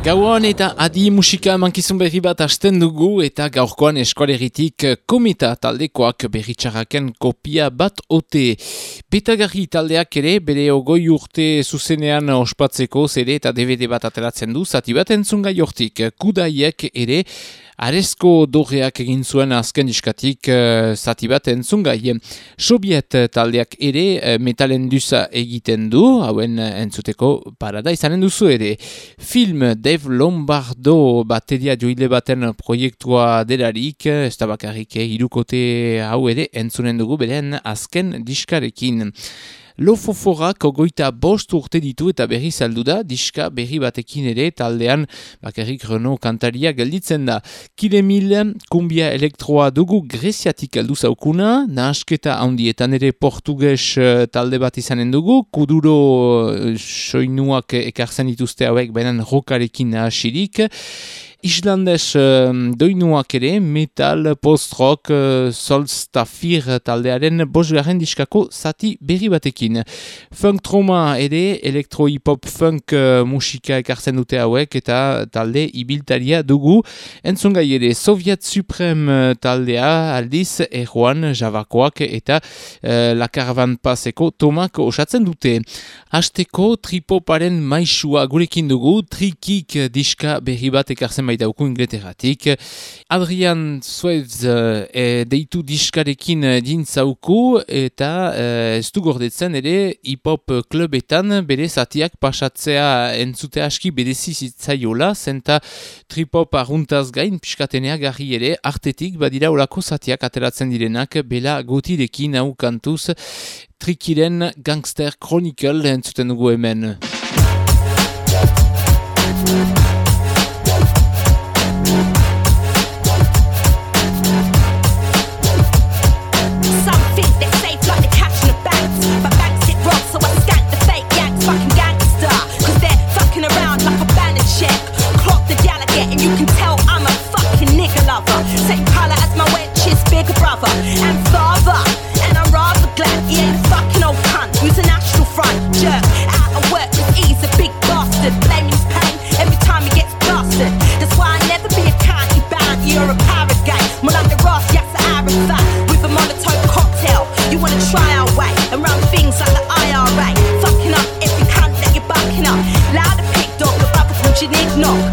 Gauan eta adi musika mankizun berri bat hasten dugu eta gaurkoan eskoleritik komita taldekoak berritxarraken kopia bat ote. Petagarri taldeak ere bere ogoi urte zuzenean ospatzeko zere eta DVD bat ateratzen du zati bat entzungai hortik. Kudaiek ere Arezko dorreak egin zuen azken diskatik uh, zati bat entzungai. Sobiet taldeak ere uh, metalen duza egiten du, hauen entzuteko parada izanen duzu ere. Film Dave Lombardo bateria joile baten proiektua delarik, ez da bakarrik irukote hau ere entzunen dugu beren azken diskarekin. Lofoforak ogoita bost urte ditu eta berri saldu da, diska berri batekin ere taldean bakarrik Renault kantaria gelditzen da. Kile mil, kumbia elektroa dugu greziatik aldu zaukuna, nahasketa handietan ere portugues eh, talde bat izanen dugu, kuduro uh, soinuak ekartzen dituzte hauek benen rokarekin nahasirik, Islandes uh, doinuak ere metal, post-rock, uh, solstafir taldearen bosgarren diskako zati berri batekin. Funk trauma ere, elektro-hip-hop funk uh, musika ekartzen dute hauek eta talde ibiltaria dugu. Entzungai ere, Soviet Supreme uh, taldea aldiz erroan javakoak eta uh, La Caravan Paseko tomak osatzen dute. Hasteko tripoparen maisua gurekin dugu, trikik diska berri bat ekartzen baita uku ingleteratik. Adrian Suez e, deitu diskarekin dintzauku eta e, ez du gordetzen ere hip-hop klubetan bere zatiak pasatzea entzute aski berezi zitzaiola, zenta trip-hop aruntaz gain piskatenea garri ere artetik badira olako zatiak ateratzen direnak bela gotirekin hau kantuz trikiren Gangster Chronicle entzuten dugu hemen. Brother and father. And I'm rather glad he ain't a fucking old cunt. Who's a national front jerk. Out of work with ease, a big bastard. Blaming his pain every time he gets blasted. That's why I never be a county bounty or a paragate. More like the Ross Yasser Arafat with a Molotov cocktail. You wanna try our way around things like the IRA. Fucking up every cunt that you're bucking up. Louder pig dog, the brother from Knock.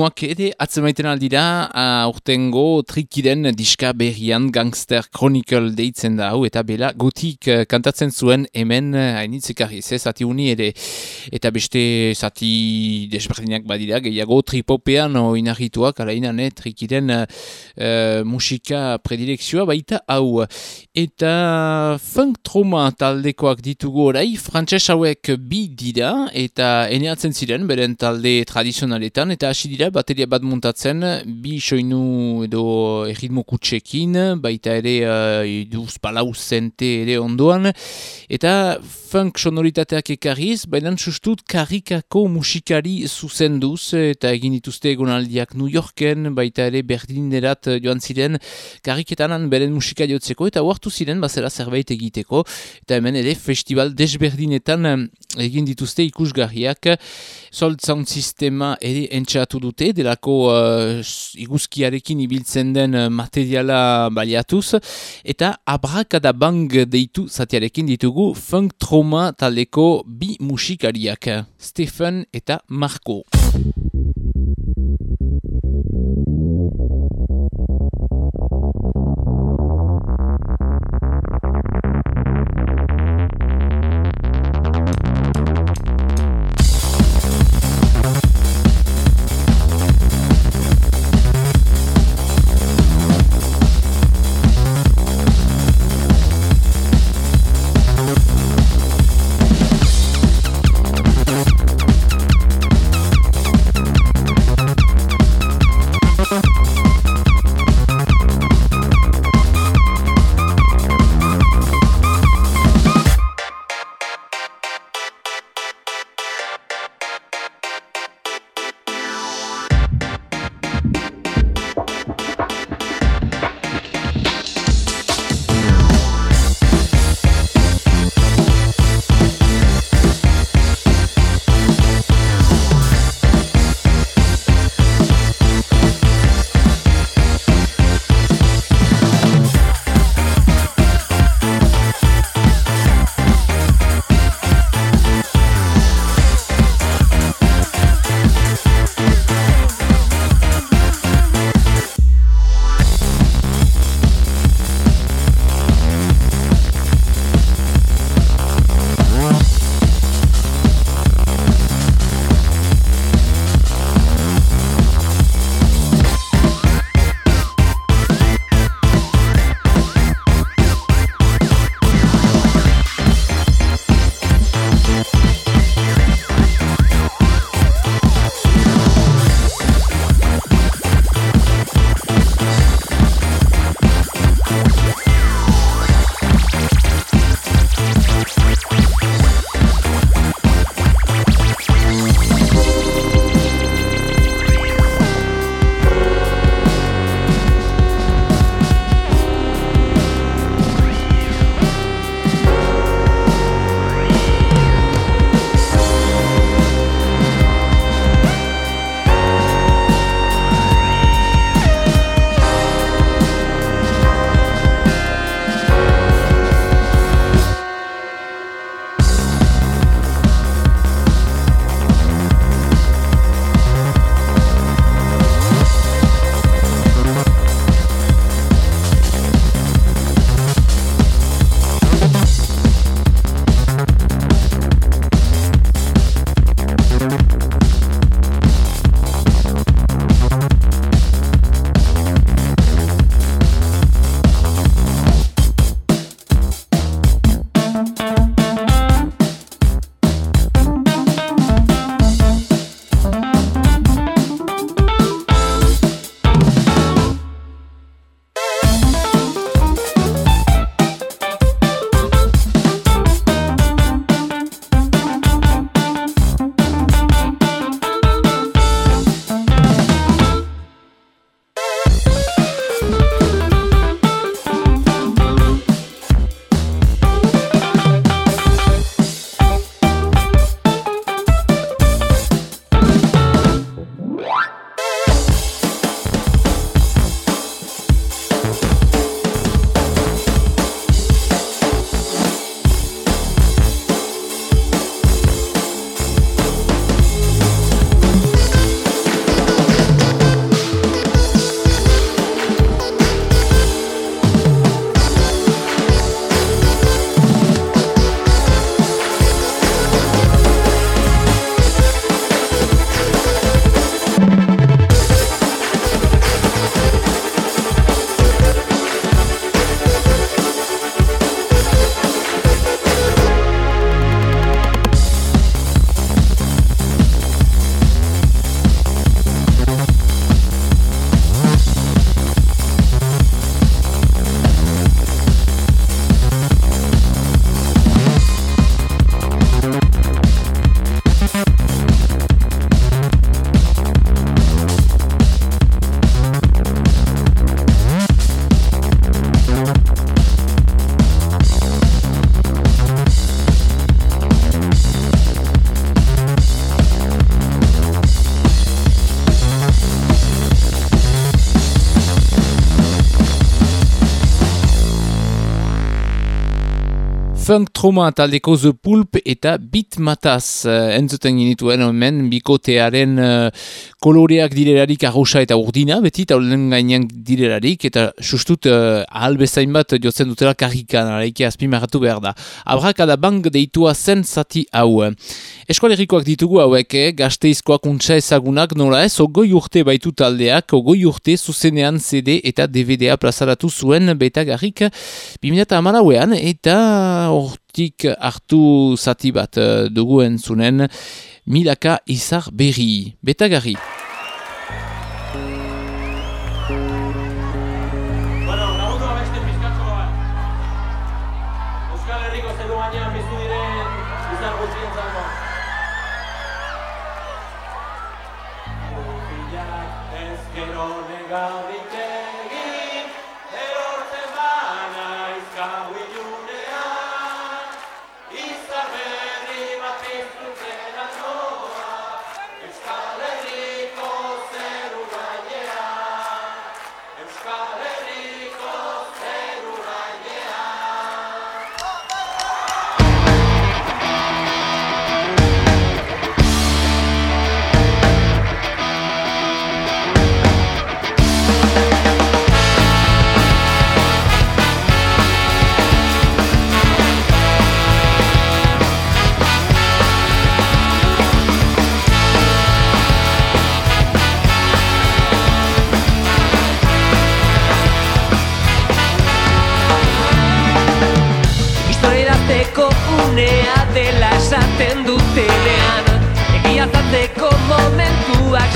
Doinuak ere atzemaiten aldira aurtengo trikiren diska berrian Gangster Chronicle deitzen da hau eta bela gotik uh, kantatzen zuen hemen uh, hainitzekarri ze zati uni ere. Eta beste zati desberdinak badira gehiago tripopean oinarrituak alainan eh, trikiren uh, musika predirekzioa baita hau. Eta funk trauma taldekoak ditugu orai frantses hauek bi dira eta eneatzen ziren beren talde tradizionaletan eta hasi dira bateria bat muntatzen bi soinu edo erritmo kutsekin baita ere uh, iduz palau zente ere ondoan eta funk sonoritateak ekarriz baina sustut karikako musikari zuzenduz eta egin dituzte egonaldiak New Yorken baita ere berdinerat joan ziren kariketanan beren musika jotzeko eta huartu ziren bazera zerbait egiteko eta hemen ere festival desberdinetan egin dituzte ikusgarriak Sound Sistema ere entxatu dute, delako uh, iguzkiarekin ibiltzen den uh, materiala baliatuz, eta abrakada bang deitu zatiarekin ditugu funk trauma taleko bi musikariak, Stephen eta Marco. Funk Trauma taldeko The Pulp eta Beat Mataz uh, entzuten ginituen hemen bikotearen uh, koloreak direlarik arrosa eta urdina beti eta gainean direlarik eta sustut uh, ahal bezain bat jotzen dutela karrikan araike azpimarratu behar da. Abrakada bank deitua zen zati hau. Eskualerikoak ditugu hauek, eh? gazteizkoak untsa ezagunak nola ez, ogoi urte baitu taldeak, ogoi urte zuzenean CD eta DVD-a plazaratu zuen beta garrik 2008an eta hortik hartu zati bat uh, dugu entzunen milaka izar berri. Betagarri.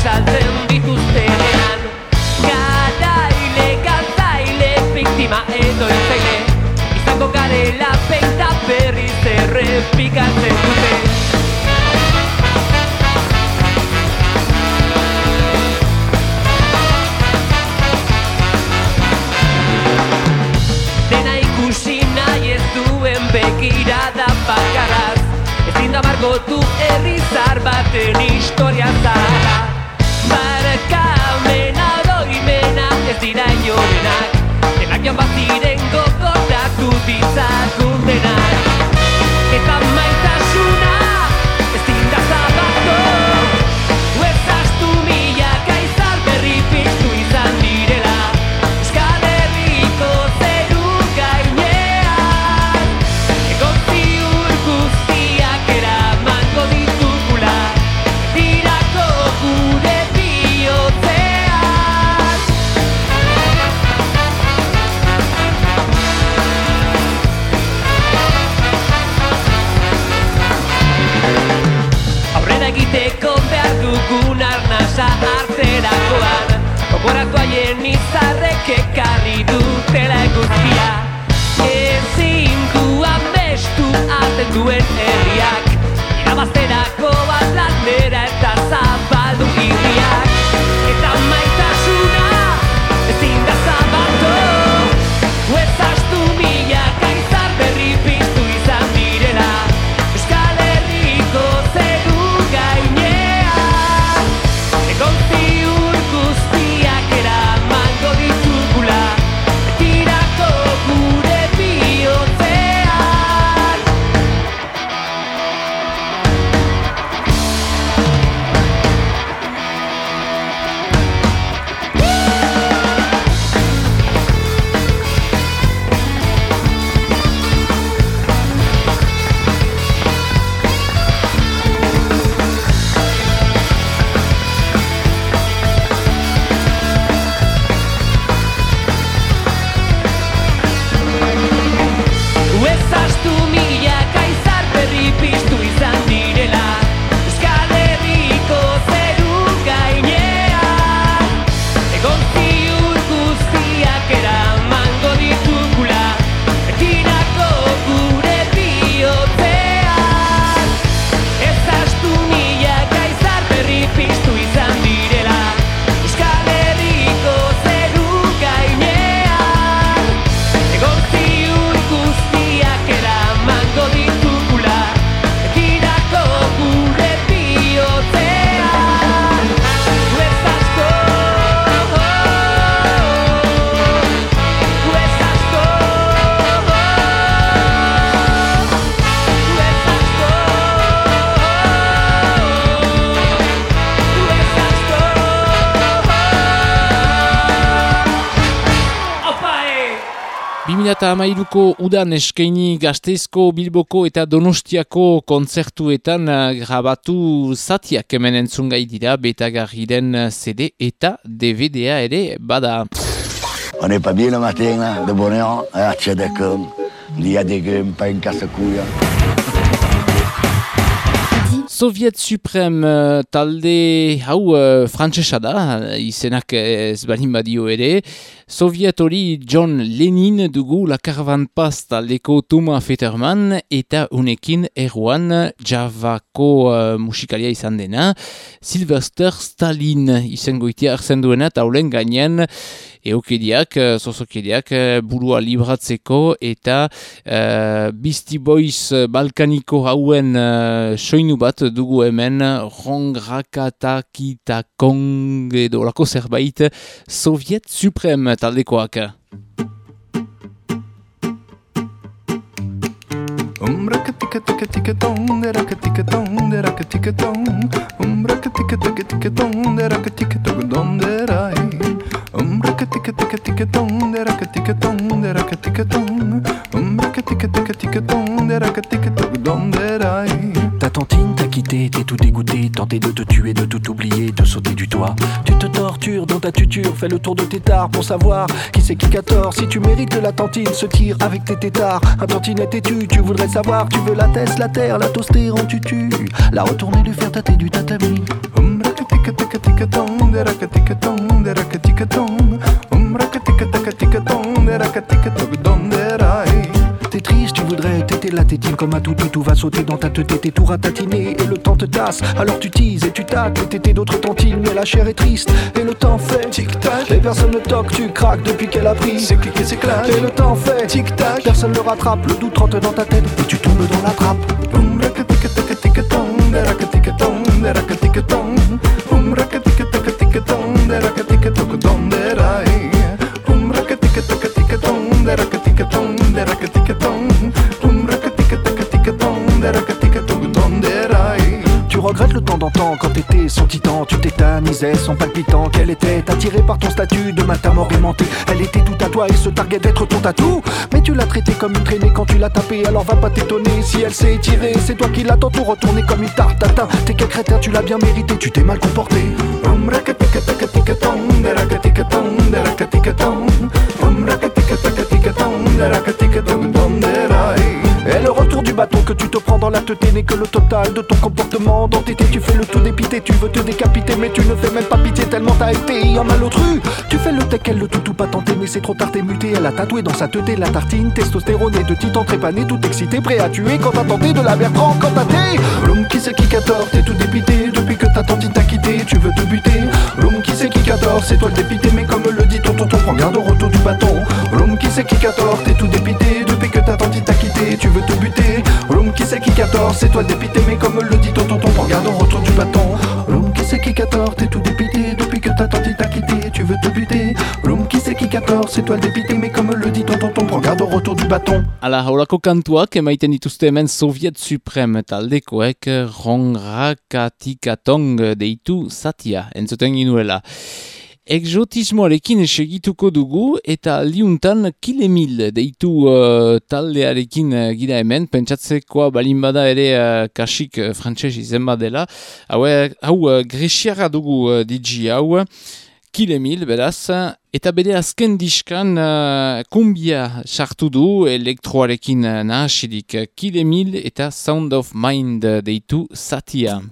exalte 2008ko udan eskaini gazteizko Bilboko eta Donostiako kontzertuetan eh, grabatu zatiak hemen entzungai dira betagarriren CD eta DVD-a ere bada. On n'est pas bien le matin, de bonheur, à Tchadakon. Il y a des gars, pas une casse-couille. Soviet Suprem uh, talde hau uh, frantsesa da, izenak ez balin badio ere. Soviet hori John Lenin dugu la Caravan Paz taldeko Tuma Fetterman eta unekin erruan Javako uh, musikalia izan dena. Sylvester Stalin izango itia arzen duena taulen gainean eukediak, sosokediak eh, eh, burua libratzeko eta uh, Beastie Boys balkaniko hauen uh, soinu bat dugu hemen rongrakatakita-kong edo lako zerbait Soviet Suprem metallikoak. Umbra que tica tica tica ton, de ra que ton, de ra que ton. Umbra que tica tica tica ton, de ra que tica ton, don de ra. Umbra que tica tica ton, de ra que ton, de ra que ton. Umbra que tica tica tica ton, de ra que tica ton, don. Ta tantine t'a quitté, t'es tout dégoûté, tenté de te tuer, de tout oublier, de sauter du toit. Tu te tortures dans ta tuture, fais le tour de tes tares pour savoir qui c'est qui qu'a tort. Si tu mérites la tantine se tire avec tes tétards, un tantinet têtu, tu voudrais savoir, tu veux la teste, la terre, la toaster en tutu, la retourner, lui faire tâter du tatami. Triste, tu voudrais t'éter la tétine comme un toutou, tout va sauter dans ta tête, t'es tout ratatiné et le temps te tasse. Alors tu teases et tu tâtes, et t'étais d'autres tantines, mais la chair est triste et le temps fait tic-tac. Et personne ne toque, tu craques depuis qu'elle a pris. C'est cliqué, c'est clair. Et le temps fait tic-tac. Personne ne rattrape, le doute rentre dans ta tête et tu tombes dans la trappe. Quand t'étais son titan, tu tétanisais son palpitant qu'elle était attirée par ton statut de matin mort. Elle était tout à toi et se targuait d'être ton tatou. Mais tu l'as traitée comme une traînée quand tu l'as tapée, alors va pas t'étonner si elle s'est tirée. C'est toi qui l'as tantôt retourné comme une tarte. T'es quel crétin, tu l'as bien mérité, tu t'es mal comporté. Et le retour du bâton que tu te prends dans la tête n'est que le total de ton comportement. D'entité, tu fais le tout dépité, tu veux te décapiter, mais tu ne fais même pas pitié tellement t'as été un malotru. Tu fais le teckel, le toutou pas tenté, mais c'est trop tard, t'es muté. Elle a tatoué dans sa tête la tartine, testostérone et de titan trépané, tout excité, prêt à tuer quand t'as tenté de la Bertrand, quand t'as t'es. L'homme qui sait qui qu'a tort, t'es tout dépité, depuis que ta tantine t'a quitté, tu veux te buter. L'homme qui sait qui qu'a tort, c'est toi le dépité, mais comme le dit ton tonton, prends garde au retour du bâton. L'homme qui sait qui qu'a tort, t'es tout dépité, depuis que ta tantine t'a quitté, tu veux te buter. L'homme qui sait qui qu'a tort, c'est toi dépité, mais comme le dit ton tonton, prends garde au retour du bâton. L'homme qui sait qui qu'a tort, t'es tout dépité, depuis que ta tantine t'a quitté, tu veux te buter. L'homme qui sait qui qu'a tort, c'est toi dépité, mais comme le dit ton tonton, prends garde au retour du bâton. Ala, haurako kantuak emaiten dituzte hemen Soviet Supreme taldekoek rongrakatikatong deitu satia, entzuten ginuela. Exotismoarekin segituko dugu eta liuntan kilemil deitu uh, taldearekin uh, gira hemen, pentsatzekoa balin bada ere uh, kasik uh, frantses izen badela. Hau, hau uh, gresiara dugu uh, digi hau, kilemil beraz, eta bere azken diskan uh, kumbia sartu du elektroarekin uh, nahasirik kilemil eta Sound of Mind deitu satia.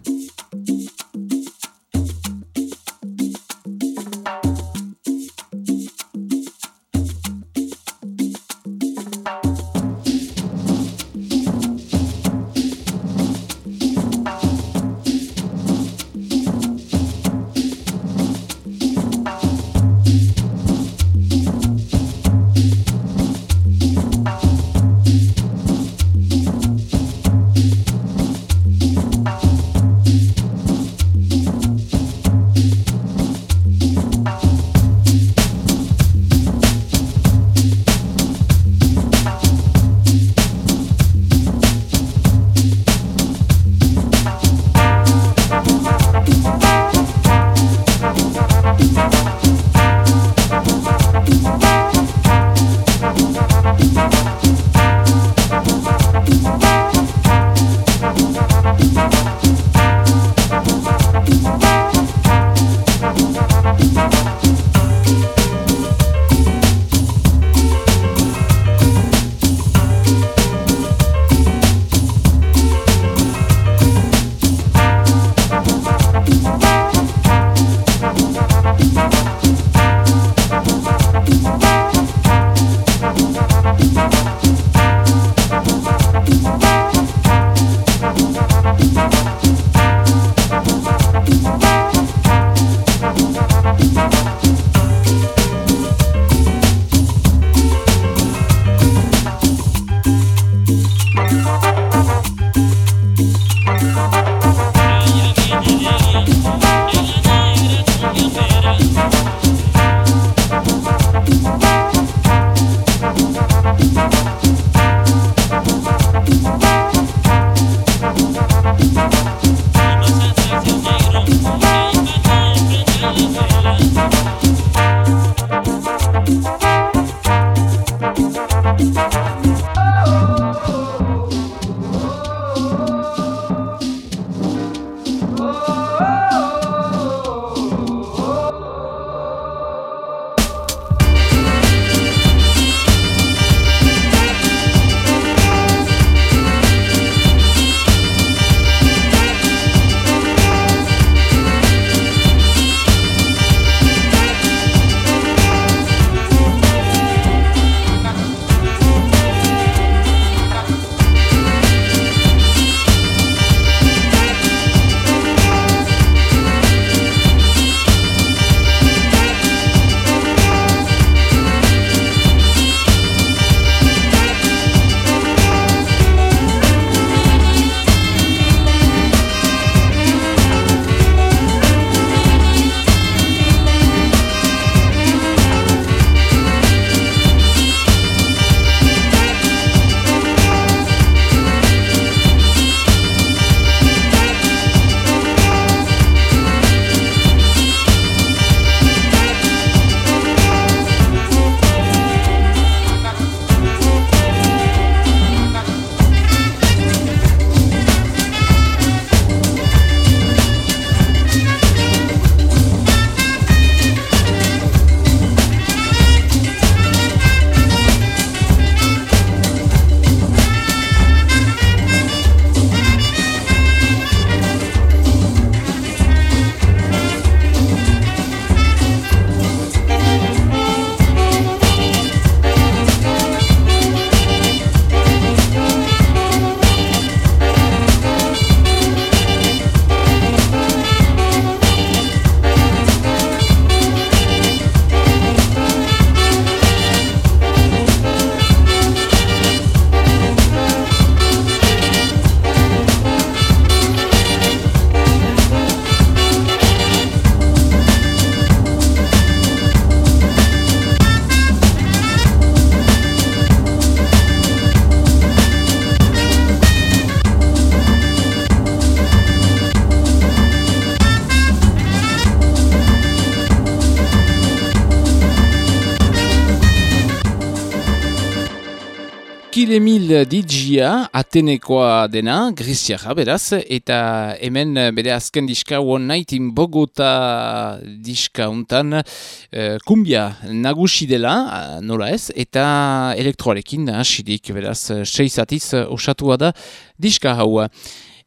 Emil DJ-a, Atenekoa dena, Griziara beraz, eta hemen bere azken diska One Night in Bogota diska untan, uh, kumbia nagusi dela, nola ez, eta elektroarekin hasidik beraz, seizatiz osatua da diska hau.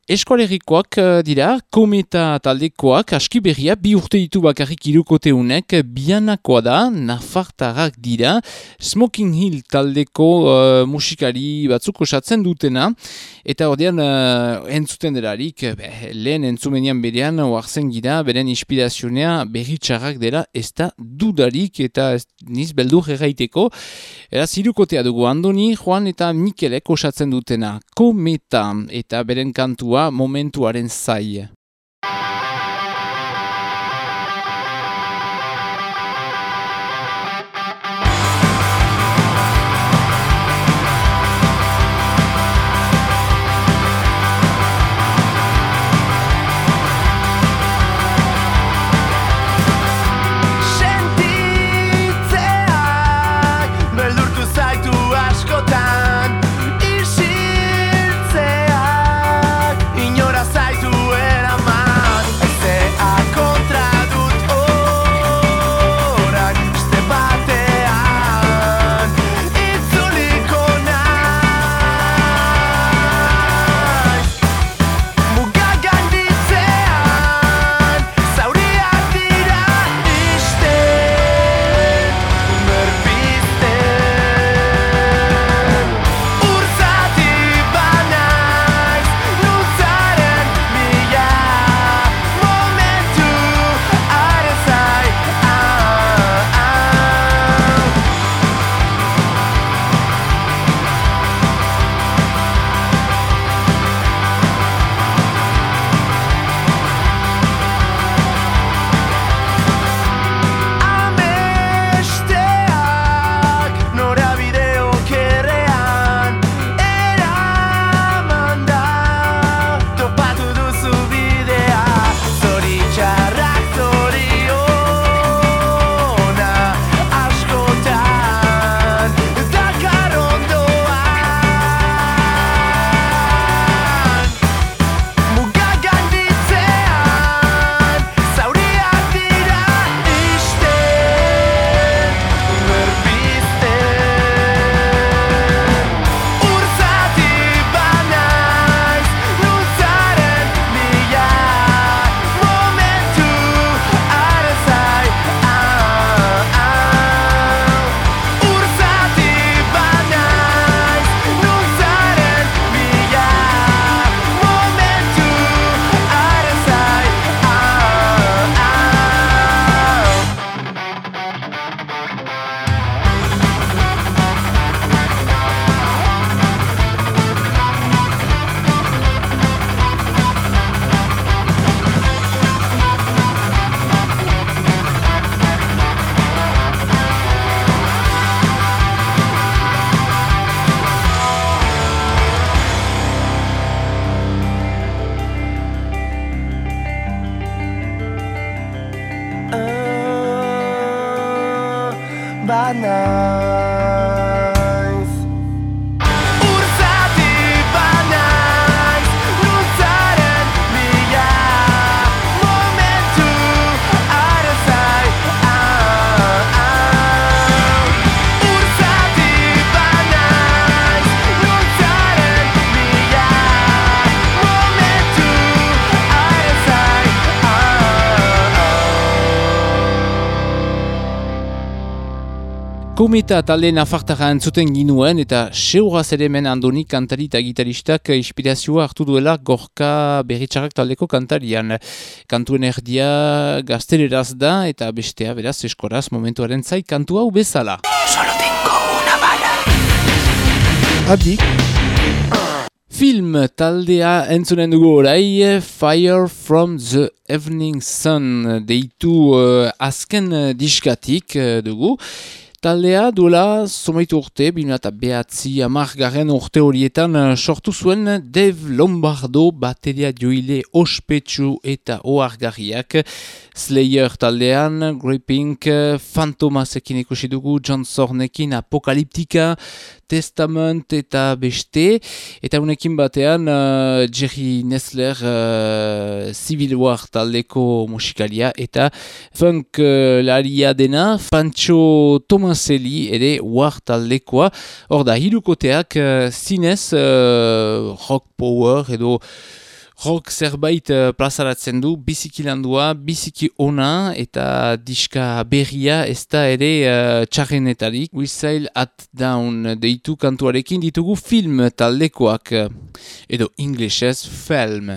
Eskoalerikoak eh, dira, kometa taldekoak aski berria bi urte ditu bakarrik irukoteunek bianakoa da, nafartarrak dira, Smoking Hill taldeko uh, musikari batzuk osatzen dutena, eta ordean uh, entzuten delarik, beh, lehen entzumenian berean, oartzen gira, beren inspirazionea berri txarrak dela, ez da dudarik eta niz beldur erraiteko. Eraz, irukotea dugu Andoni, Juan eta Mikelek osatzen dutena, kometa eta beren kantua momentuaren zai. Kometa talde nafartara entzuten ginuen eta seuraz ere hemen andoni kantari eta gitaristak inspirazioa hartu duela gorka berritxarrak taldeko kantarian. Kantuen erdia gazteleraz da eta bestea beraz eskoraz momentuaren zai kantu hau bezala. Adik, Film taldea entzunen dugu orai Fire from the Evening Sun deitu uh, azken diskatik uh, dugu. Taldea duela somaitu urte, bina eta behatzi amargarren urte horietan uh, sortu zuen Dave Lombardo bateria joile ospetsu eta oargarriak. Slayer taldean, Grey Pink, Fantomasekin ikusi dugu, John Zornekin, Apokaliptika, Testament eta beste, eta unekin batean uh, Jerry Nessler uh, Civil War taldeko musikalia, eta funk uh, laria dena, Pancho Tomaseli ere War taldekoa, hor da hirukoteak uh, zinez uh, rock power edo rock zerbait uh, plazaratzen du, biziki landua, biziki ona eta diska berria ez da ere uh, txarrenetarik. Sail at Down deitu kantuarekin ditugu film taldekoak uh, edo inglesez film.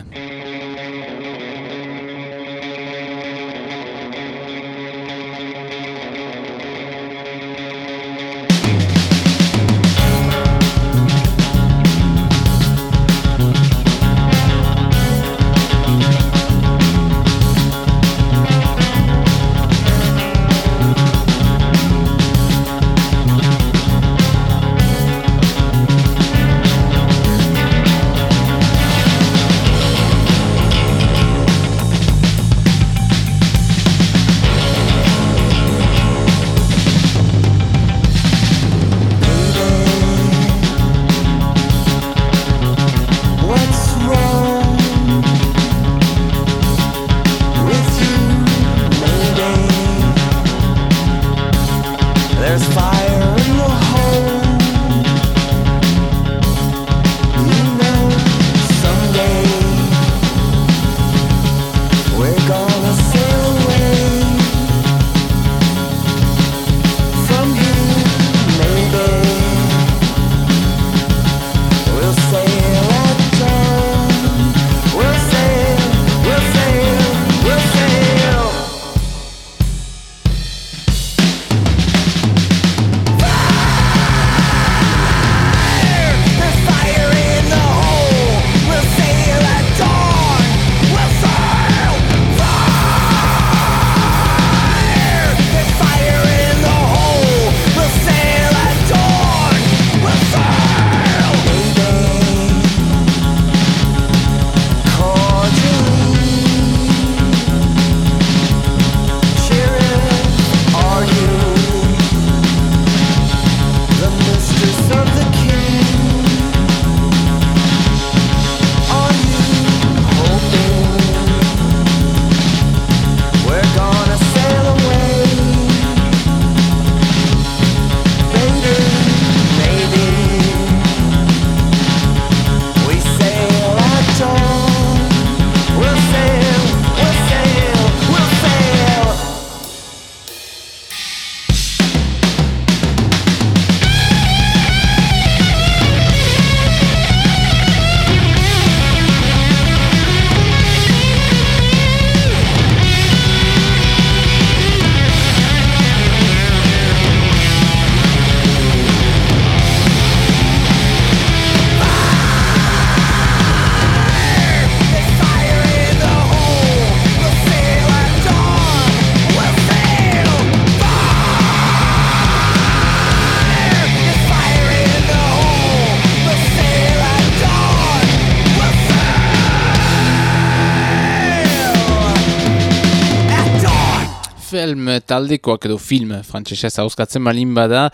Film taldekoak edo film frantsesez hauskatzen malin bada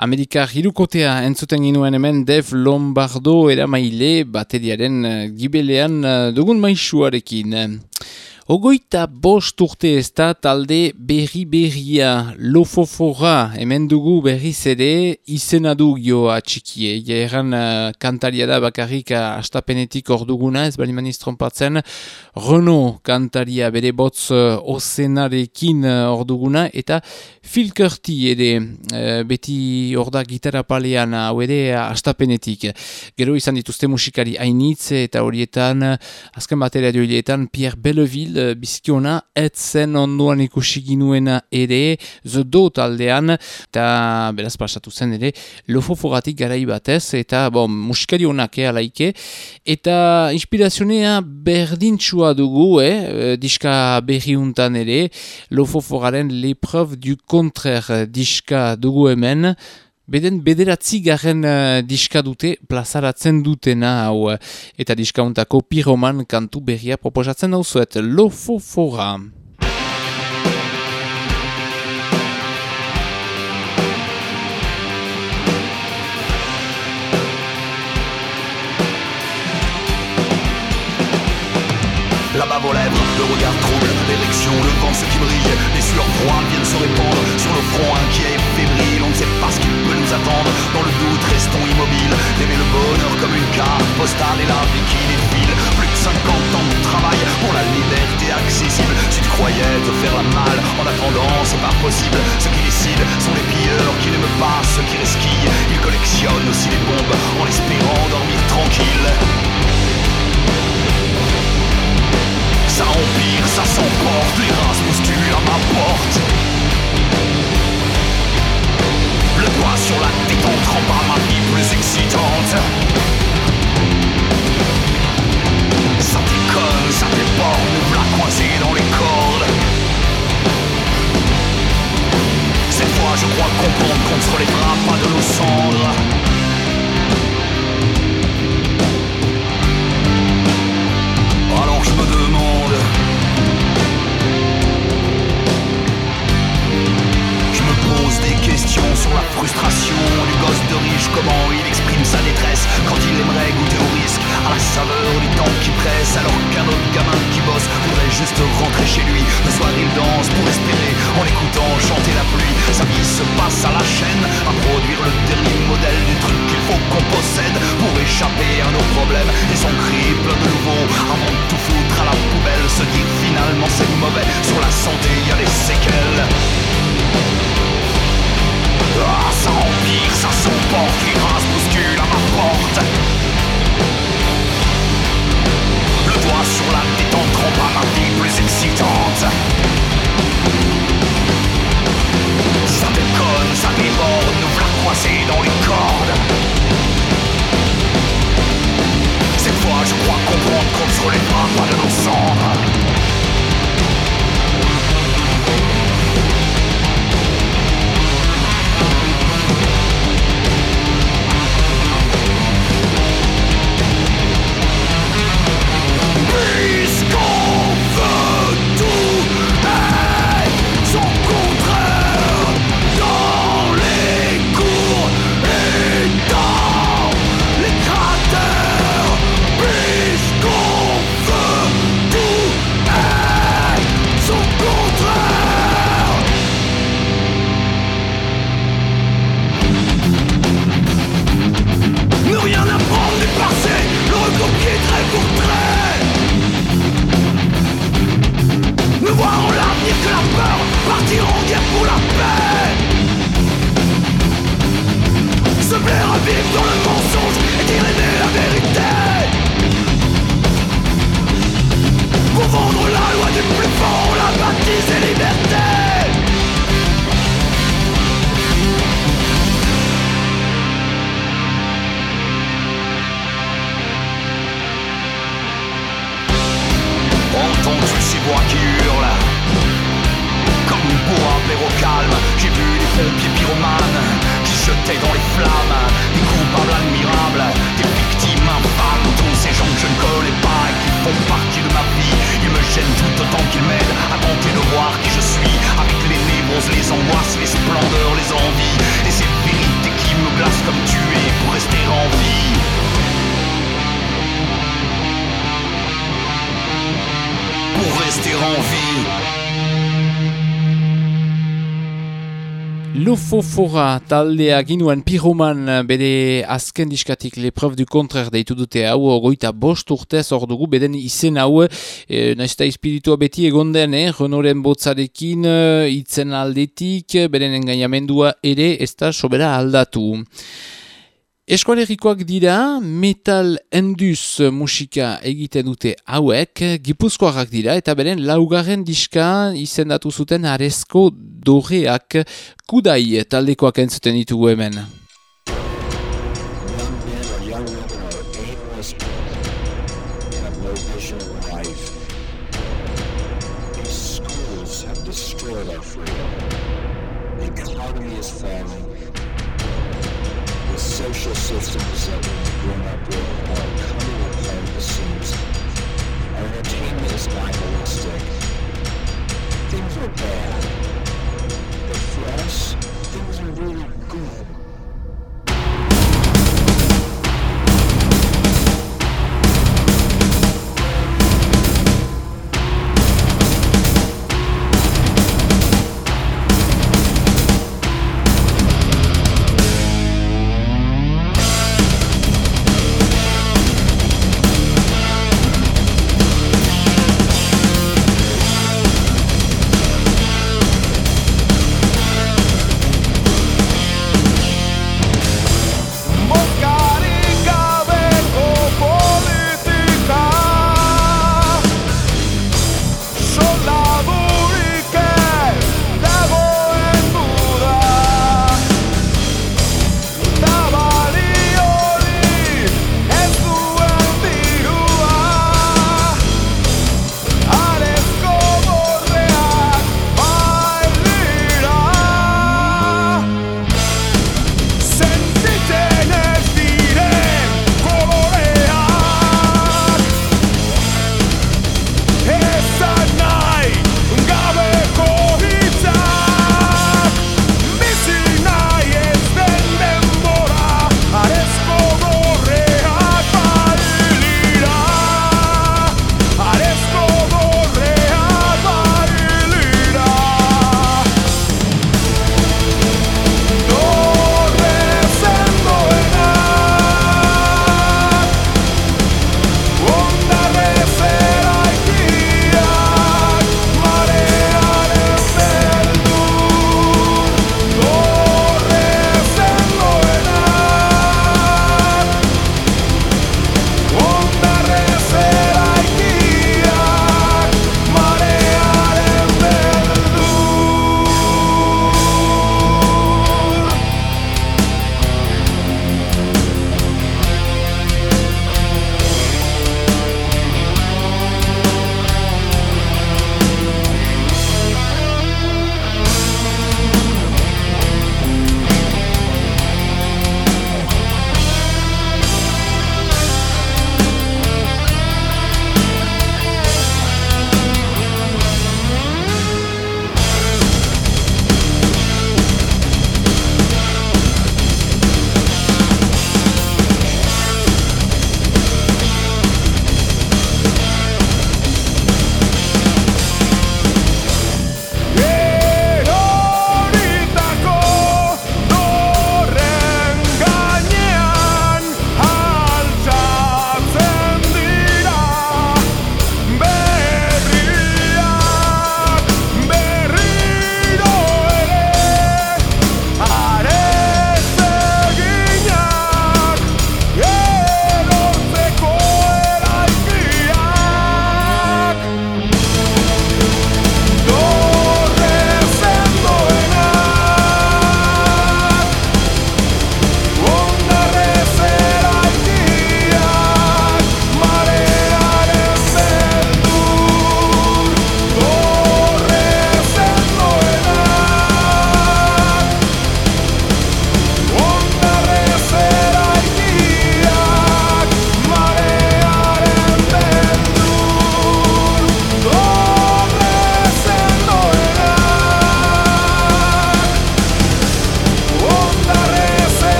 Amerikar hirukotea entzuten ginuen hemen Dev Lombardo eramaile bateriaren eh, gibelean eh, dugun maisuarekin. Ogoita bost urte ez da talde berri berria lofofora hemen dugu berriz ere izena du joa txikie. Jaeran uh, kantaria da bakarrik uh, astapenetik orduguna ez bali maniz trompatzen. Renault kantaria bere botz uh, ozenarekin uh, orduguna eta Phil Curti ere uh, beti orda gitarra palean hau ere astapenetik. Gero izan dituzte musikari hainitz eta horietan uh, azken batera joileetan Pierre Belleville bizkiona etzen onduan ikusi ginuena ere The Do taldean eta beraz pasatu zen ere lofofogatik garai batez eta bon, musikari honak eh, alaike eta inspirazionea berdintxua dugu eh, diska berriuntan ere lofofogaren l'épreuve du contraire diska dugu hemen Beden bederatzi garren uh, diska dute plazaratzen dutena hau eh, eta diskauntako piroman kantu berria proposatzen dauzuet lofofora. Là-bas vos lèvres, le regard trouble, l'érection, le vent, ce qui brille, les sueurs froides viennent se répandre sur le front inquiet on ne sait pas ce qui peut nous attendre, dans le doute restons immobiles, d'aimer le bonheur comme une carte postale et la vie qui défile, plus de 50 ans de travail pour la liberté accessible, si tu croyais te faire la mal, en attendant c'est pas possible, ceux qui décident sont les pilleurs qui n'aiment pas ceux qui resquillent, ils collectionnent aussi les bombes en espérant dormir tranquille. Ça empire, ça s'emporte, les races bousculent à ma porte. Le doigt sur la détente rend pas ma vie plus excitante. Ça déconne, ça déborde, nous voilà coincés dans les cordes. Cette fois je crois comprendre se relèvera pas de nos cendres. Alors je me demande sur la frustration du gosse de riche Comment il exprime sa détresse quand il aimerait goûter au risque À la saveur du temps qui presse Alors qu'un autre gamin qui bosse voudrait juste rentrer chez lui. Le soir il danse pour espérer en écoutant chanter la pluie. Sa vie se passe à la chaîne à produire le dernier modèle du truc qu'il faut qu'on possède Pour échapper à nos problèmes. Et son cri plein de nouveau Avant de tout foutre à la poubelle. Se dire finalement c'est mauvais Sur la santé y a des séquelles ça empire, ça s'emporte, les grâces bousculent à ma porte. Le doigt sur la détente rend pas ma vie plus excitante. Ça déconne, ça déborde, nous voilà coincés dans les cordes. Cette fois, je crois comprendre qu'on ne se relèvera pas de nos cendres. Lofofora taldea ginuen piroman bere azken diskatik lepreuve du kontrer deitu dute hau goita bost urtez hor dugu beden izen hau e, naizta espiritua beti egonden eh? renoren botzarekin itzen aldetik beren engainamendua ere ez da sobera aldatu. Eskualerikoak dira, metal enduz musika egiten dute hauek, gipuzkoarrak dira, eta beren laugarren diska izendatu zuten arezko doreak kudai taldekoak entzuten ditugu hemen.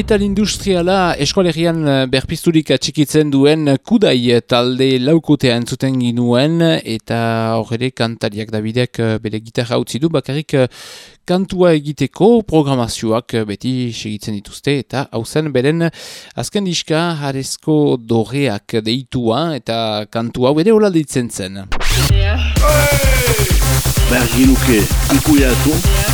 Metal industriala eskualerian eh, berpizturik atxikitzen duen kudai talde laukotea entzuten ginuen eta horre kantariak Davidek eh, bere gitarra utzi du bakarrik eh, kantua egiteko programazioak beti segitzen dituzte eta hauzen beren azken diska jarezko doreak deitua eta kantua bere hola deitzen zen. Berginuke, ikuiatu.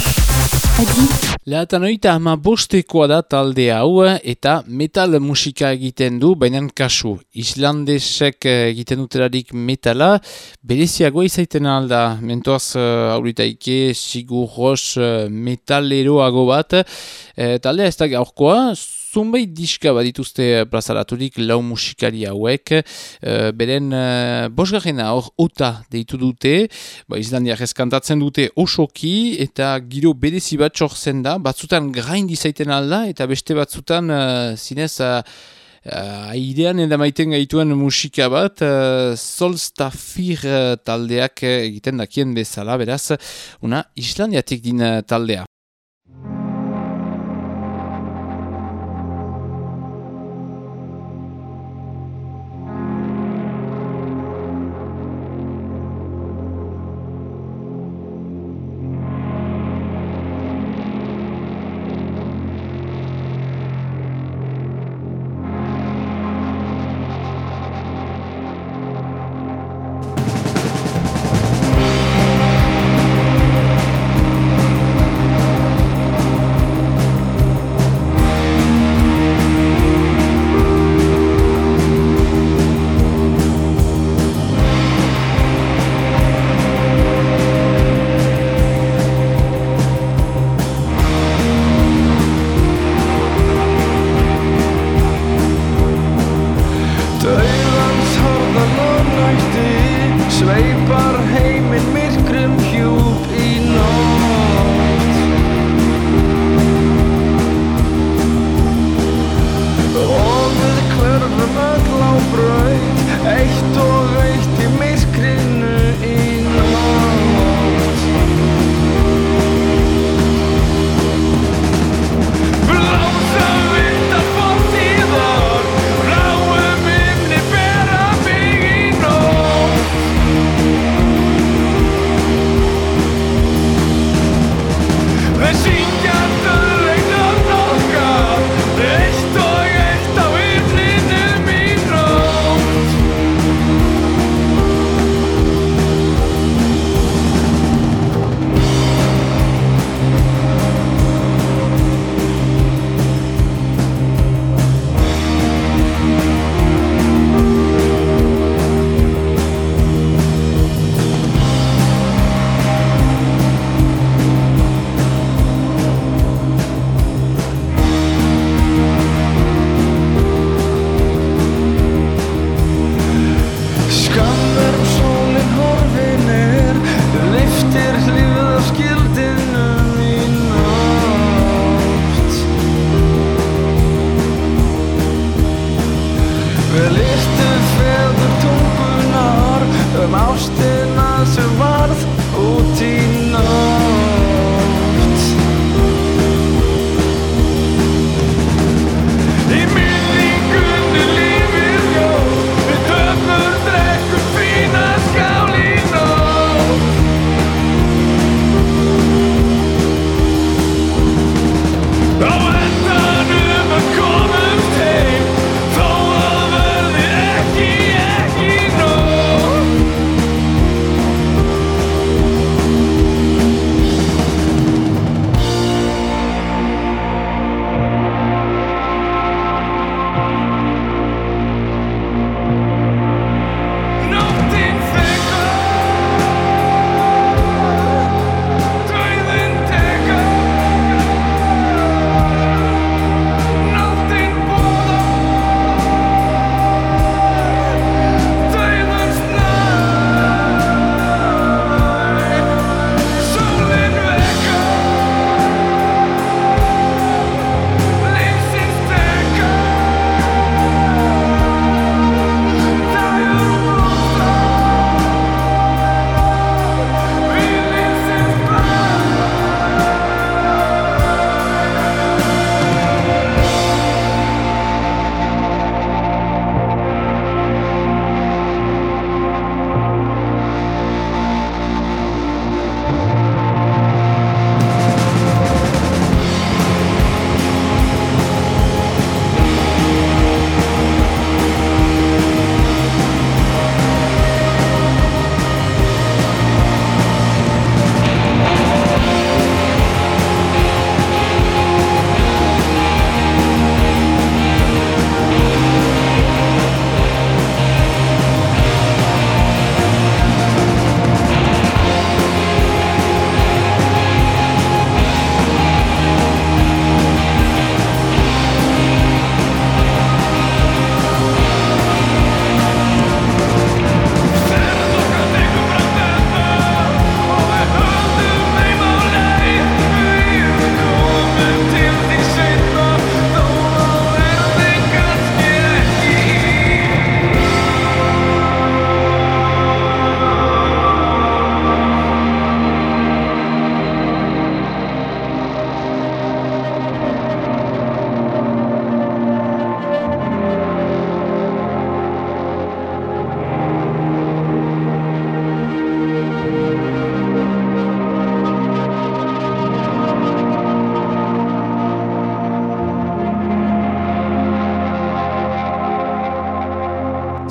Lehatan oita ama bostekoa da talde hau eta metal musika egiten du, baina kasu. Islandesek egiten dutelarik metala, bereziagoa izaiten alda. Mentoaz uh, auritaike, sigur ros uh, metaleroago bat. Uh, taldea ez da gaurkoa, zunbait diska badituzte plazaraturik lau musikari hauek, uh, beren uh, bosgarrena hor ota deitu dute, ba, Islandiak eskantatzen dute osoki eta giro berezi bat sortzen da, batzutan grain dizaiten alda eta beste batzutan uh, zinez Uh, airean edamaiten gaituen musika bat, uh, solstafir taldeak egiten dakien bezala, beraz, una Islandiatik din taldea.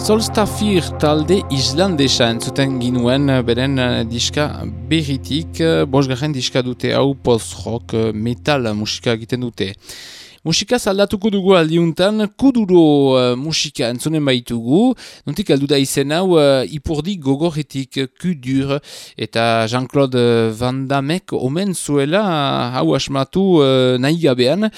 Solstafir talde islandesa entzuten ginuen eh, beren eh, diska berritik, eh, bosgarren diska dute hau post-rock metal musika egiten dute. Musika zaldatuko dugu aldiuntan, kuduro uh, musika entzunen baitugu, nontik aldu da izen hau uh, ipurdi gogorretik kudur, eta Jean-Claude Van Damek omen zuela hau asmatu uh, nahi gabean,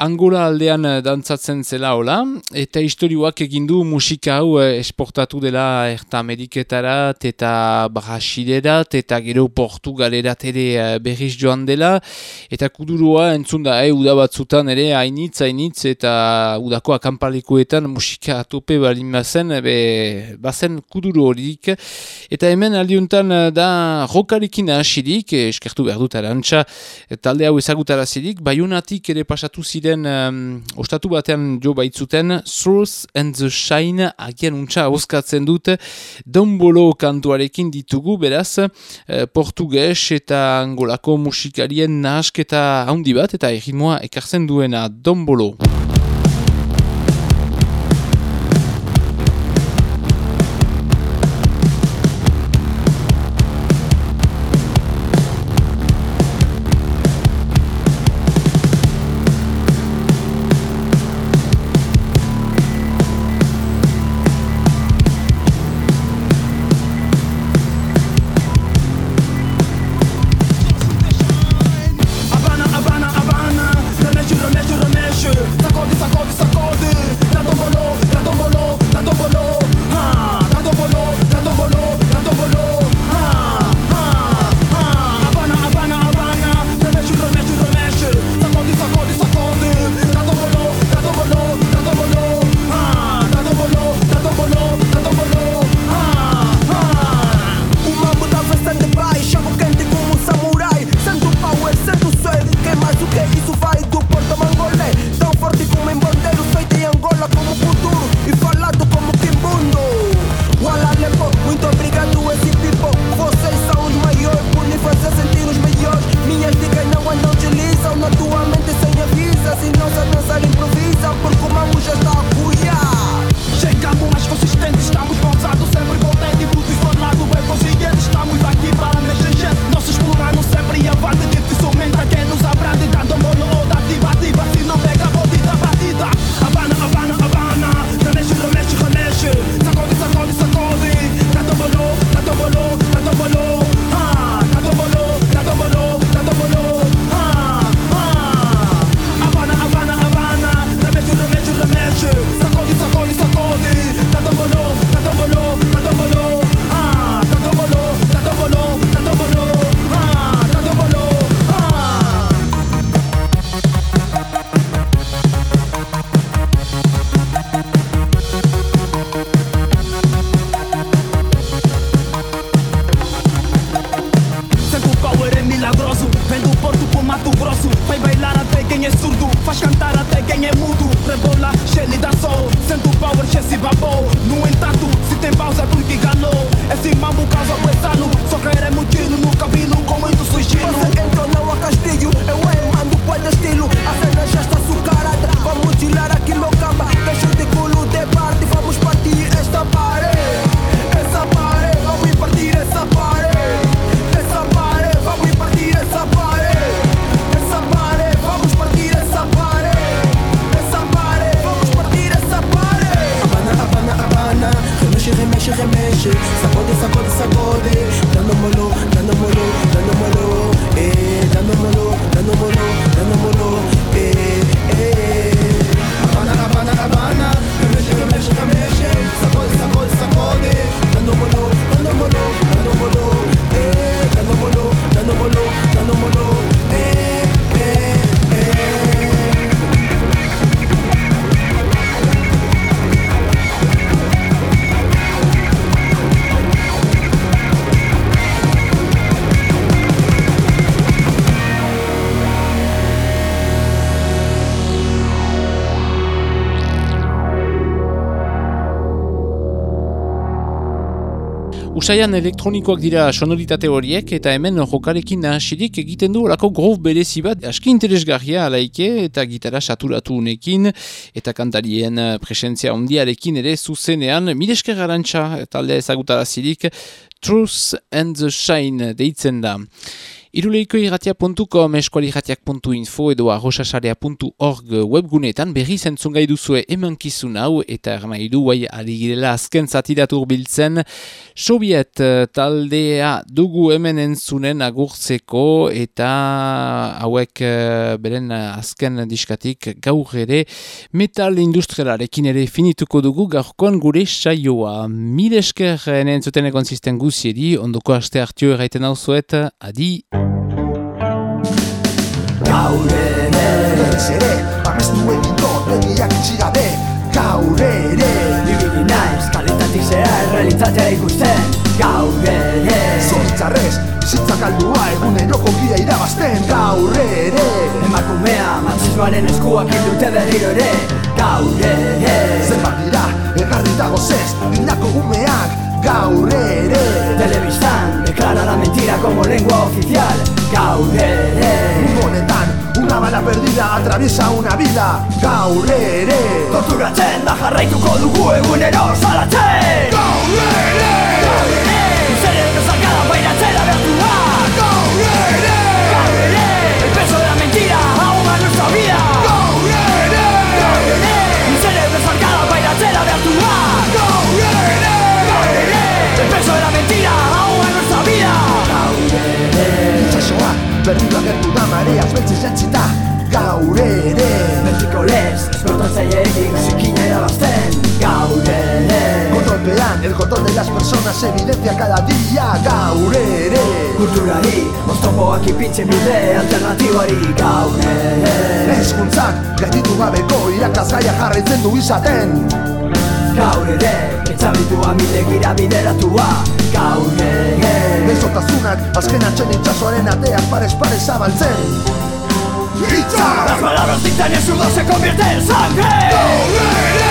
Angola aldean eh, dantzatzen zela hola, eta historioak egindu musika hau eh, esportatu dela erta Ameriketarat eta Brasilerat eta gero Portugalerat ere eh, berriz joan dela, eta kudurua entzun da, e, uda batzutan ere hainitz, hainitz, eta udako akampalikoetan musika atope balin bazen, be, bazen kuduru horik, eta hemen aldiuntan da rokarikin hasirik, eskertu behar dut arantxa, talde hau ezagutarazirik, baiunatik ere pasatu ziren ziren um, ostatu batean jo baitzuten Source and the Shine agian untsa auskatzen dut Donbolo kantuarekin ditugu beraz eh, portugues eta angolako musikarien nahasketa handi bat eta egimoa ekartzen duena. Donbolo Usaian elektronikoak dira sonoritate horiek eta hemen jokarekin nahasirik egiten du olako groove berezi bat aski interesgarria alaike eta gitara saturatu unekin eta kantarien presentzia ondiarekin ere zuzenean milesker garantxa talde ezagutarazirik Truth and the Shine deitzen da. Iruleiko irratia.com, eskualirratiak.info edo arrosasarea.org webgunetan berri zentzun gai duzue emankizun hau eta ermai du guai aligirela azken zatiratur biltzen Soviet eh, taldea dugu hemen entzunen agurtzeko eta hauek uh, beren azken diskatik gaur ere metal industrialarekin ere finituko dugu gaurkoan gure saioa. Mil esker entzuten egon zisten guziedi, ondoko aste hartio erraiten hau zuet, adi! Gaur ere Berriz ere, amestu egin dut begiak itxigabe Gaur ere Ibili naiz, kalitatik zehar realitatea ikusten. Gaur ere Zoritzarrez, bizitza kaldua eguneroko gira irabazten. Gaur ere Emakumea, matxismoaren eskuak indute berriro ere. Gaur ere Zenbat dira, egarrita gozez, dinako gumeak Gaur ere Telebistan, deklara la mentira como lengua oficial. Gaur ere Honetan, una bala perdida atraviesa una vida. Gaur ere Torturatzen da jarraituko dugu egunero salatzen. Gaur ere berriro agertu da mareaz beltze jantzita Gaur ere Betiko lez, esplotatzaileekin zikina irabazten Gaur ere Kontrolpean, el control de las personas evidencia cada día. Gaur ere Kulturari, oztopoak ipintzen bide alternatibari Gaur ere Eskuntzak, gaititu gabeko irakasgaia jarraitzen du izaten Gaur ere, etxabitu amilegira bideratua. Gaur ere. Bezotasunak, azken atxen itxasoaren ateak parez parez zabaltzen. Itza! Las palabras dictan y el sudor se convierte en sangre! Gaur ere!